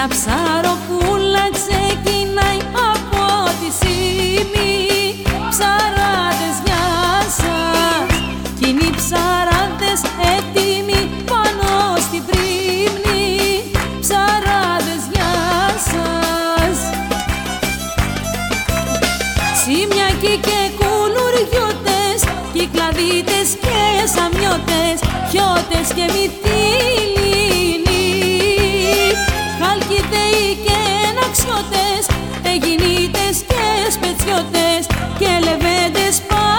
Μια ψαροπούλα ξεκινάει από τη σήμη Ψαράδες γεια σας. Κι είναι οι ψαράδες έτοιμοι πάνω στη πρίμνη. Ψαράδες γεια σας. Σημιακοί και κουλουριώτες Κυκλαδίτες και σαμιώτες Χιώτες και μυθίλινοι και σπετσιώτες και λεβέντες παριάνοι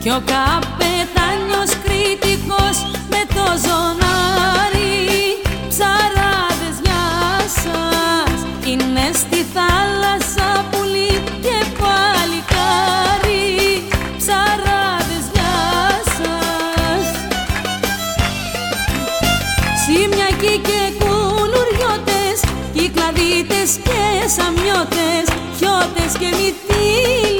Κι ο καπετάνιος κριτικός στη θάλασσα πουλί Σιμιακοί και κουλουριώτες Κυκλαδίτες και σαμιώτες Χιώτες και μυθοί